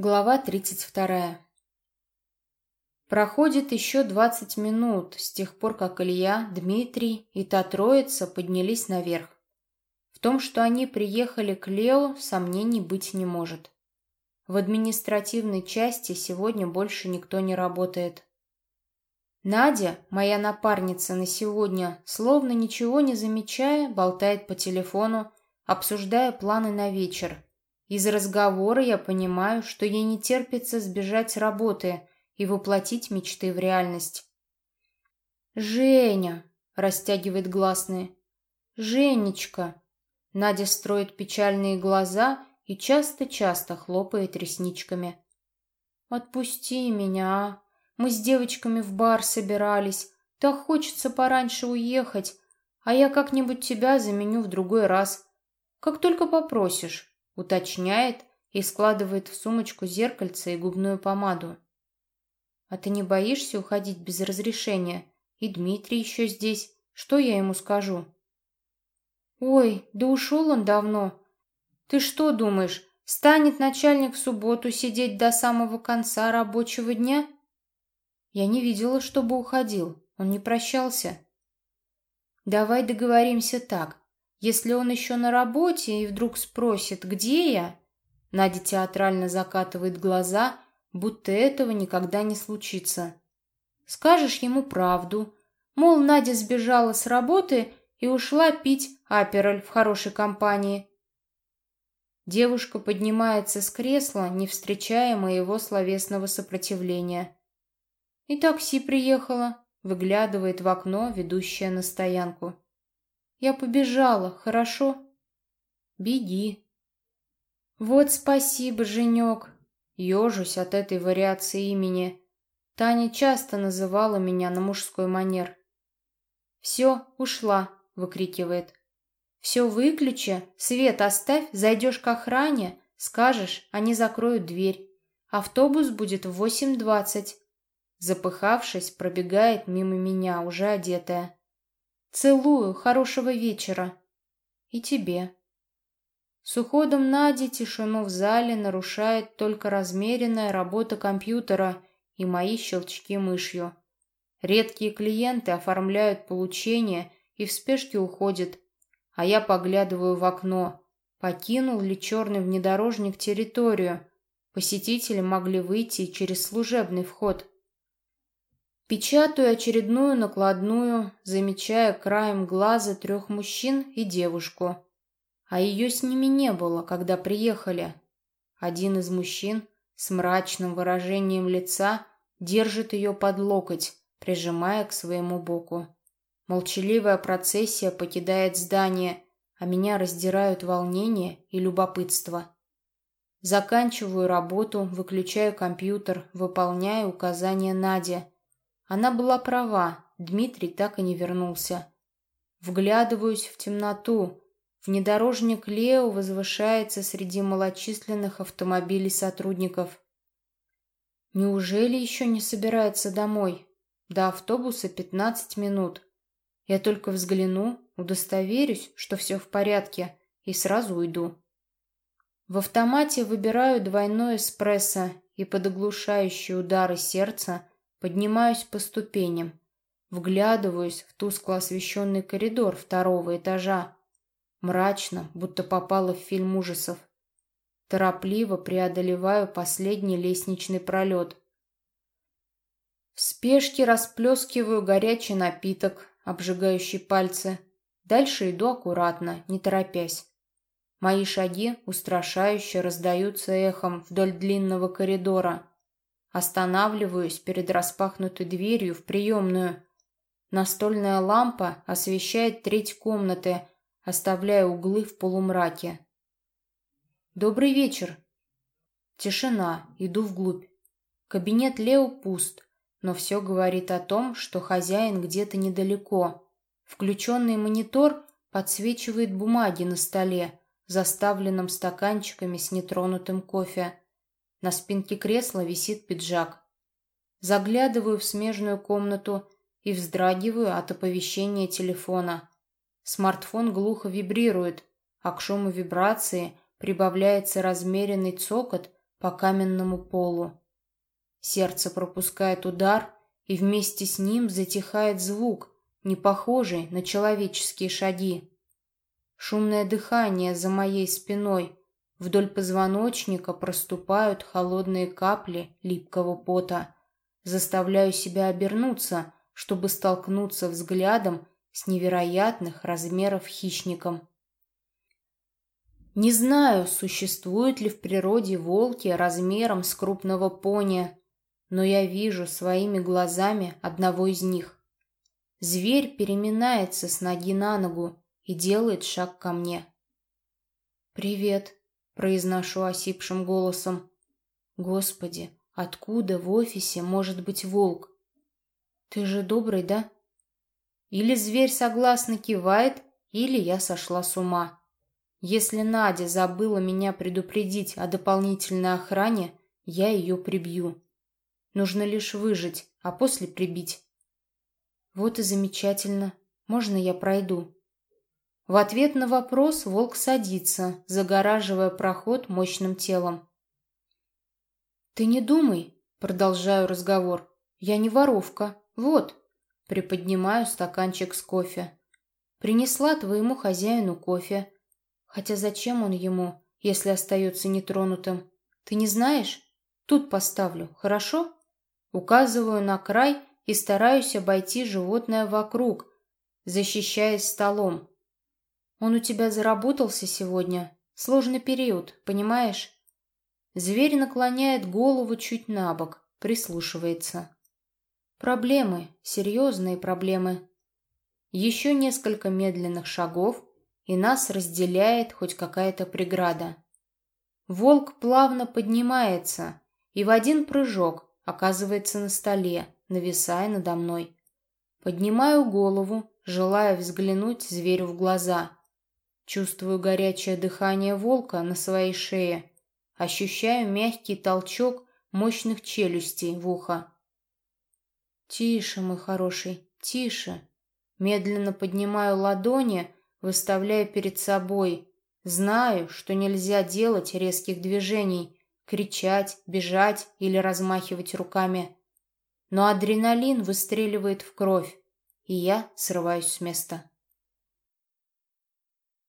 Глава 32. Проходит еще 20 минут с тех пор, как Илья, Дмитрий и та троица поднялись наверх. В том, что они приехали к Лео, сомнений быть не может. В административной части сегодня больше никто не работает. Надя, моя напарница на сегодня, словно ничего не замечая, болтает по телефону, обсуждая планы на вечер – из разговора я понимаю, что ей не терпится сбежать с работы и воплотить мечты в реальность. «Женя!» — растягивает гласные. «Женечка!» Надя строит печальные глаза и часто-часто хлопает ресничками. «Отпусти меня, а! Мы с девочками в бар собирались. Так хочется пораньше уехать, а я как-нибудь тебя заменю в другой раз. Как только попросишь» уточняет и складывает в сумочку зеркальце и губную помаду. «А ты не боишься уходить без разрешения? И Дмитрий еще здесь. Что я ему скажу?» «Ой, да ушел он давно. Ты что думаешь, станет начальник в субботу сидеть до самого конца рабочего дня?» Я не видела, чтобы уходил. Он не прощался. «Давай договоримся так. Если он еще на работе и вдруг спросит, где я, Надя театрально закатывает глаза, будто этого никогда не случится. Скажешь ему правду, мол, Надя сбежала с работы и ушла пить апероль в хорошей компании. Девушка поднимается с кресла, не встречая моего словесного сопротивления. И такси приехала, выглядывает в окно, ведущее на стоянку. Я побежала, хорошо? Беги. Вот спасибо, Женек. Ежусь от этой вариации имени. Таня часто называла меня на мужской манер. «Все, ушла», — выкрикивает. «Все выключи, свет оставь, зайдешь к охране, скажешь, они закроют дверь. Автобус будет в восемь двадцать». Запыхавшись, пробегает мимо меня, уже одетая. Целую, хорошего вечера. И тебе. С уходом Нади тишину в зале нарушает только размеренная работа компьютера и мои щелчки мышью. Редкие клиенты оформляют получение и в спешке уходят, а я поглядываю в окно. Покинул ли черный внедорожник территорию? Посетители могли выйти через служебный вход. Печатаю очередную накладную, замечая краем глаза трех мужчин и девушку. А ее с ними не было, когда приехали. Один из мужчин с мрачным выражением лица держит ее под локоть, прижимая к своему боку. Молчаливая процессия покидает здание, а меня раздирают волнение и любопытство. Заканчиваю работу, выключаю компьютер, выполняю указания Нади – она была права, Дмитрий так и не вернулся. Вглядываюсь в темноту. Внедорожник Лео возвышается среди малочисленных автомобилей сотрудников. Неужели еще не собирается домой? До автобуса 15 минут. Я только взгляну, удостоверюсь, что все в порядке, и сразу уйду. В автомате выбираю двойной эспрессо и под оглушающие удары сердца Поднимаюсь по ступеням, вглядываюсь в тускло освещенный коридор второго этажа. Мрачно, будто попала в фильм ужасов. Торопливо преодолеваю последний лестничный пролет. В спешке расплескиваю горячий напиток, обжигающий пальцы. Дальше иду аккуратно, не торопясь. Мои шаги устрашающе раздаются эхом вдоль длинного коридора. Останавливаюсь перед распахнутой дверью в приемную. Настольная лампа освещает треть комнаты, оставляя углы в полумраке. «Добрый вечер!» Тишина, иду вглубь. Кабинет Лео пуст, но все говорит о том, что хозяин где-то недалеко. Включенный монитор подсвечивает бумаги на столе, заставленном стаканчиками с нетронутым кофе. На спинке кресла висит пиджак. Заглядываю в смежную комнату и вздрагиваю от оповещения телефона. Смартфон глухо вибрирует, а к шуму вибрации прибавляется размеренный цокот, по каменному полу. Сердце пропускает удар, и вместе с ним затихает звук, не похожий на человеческие шаги. Шумное дыхание за моей спиной. Вдоль позвоночника проступают холодные капли липкого пота. Заставляю себя обернуться, чтобы столкнуться взглядом с невероятных размеров хищником. Не знаю, существуют ли в природе волки размером с крупного пони, но я вижу своими глазами одного из них. Зверь переминается с ноги на ногу и делает шаг ко мне. «Привет», — произношу осипшим голосом. «Господи, откуда в офисе может быть волк? Ты же добрый, да?» Или зверь согласно кивает, или я сошла с ума. Если Надя забыла меня предупредить о дополнительной охране, я ее прибью. Нужно лишь выжить, а после прибить. Вот и замечательно. Можно я пройду? В ответ на вопрос волк садится, загораживая проход мощным телом. «Ты не думай», — продолжаю разговор. «Я не воровка. Вот». Приподнимаю стаканчик с кофе. «Принесла твоему хозяину кофе. Хотя зачем он ему, если остается нетронутым? Ты не знаешь? Тут поставлю, хорошо? Указываю на край и стараюсь обойти животное вокруг, защищаясь столом. Он у тебя заработался сегодня. Сложный период, понимаешь? Зверь наклоняет голову чуть на бок, прислушивается. Проблемы, серьезные проблемы. Еще несколько медленных шагов, и нас разделяет хоть какая-то преграда. Волк плавно поднимается и в один прыжок оказывается на столе, нависая надо мной. Поднимаю голову, желая взглянуть зверю в глаза. Чувствую горячее дыхание волка на своей шее, ощущаю мягкий толчок мощных челюстей в ухо. «Тише, мой хороший, тише!» Медленно поднимаю ладони, выставляя перед собой. Знаю, что нельзя делать резких движений, кричать, бежать или размахивать руками. Но адреналин выстреливает в кровь, и я срываюсь с места.